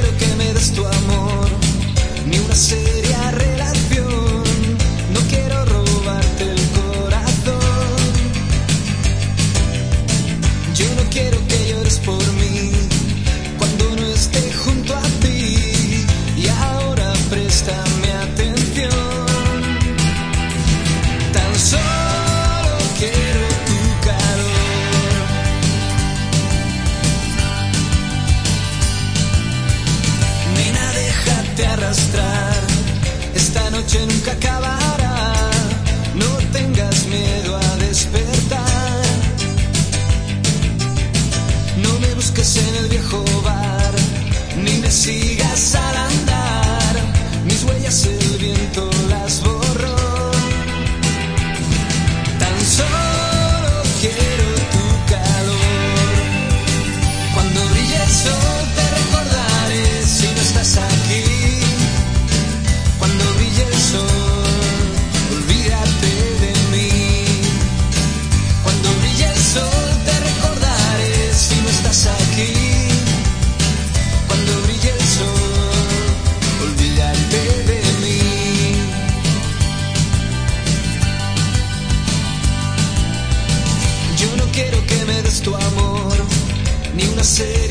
quiero que Esta noche nunca acabará. No tengas miedo a despertar. No me busques en el viejo bar, ni me sigas. say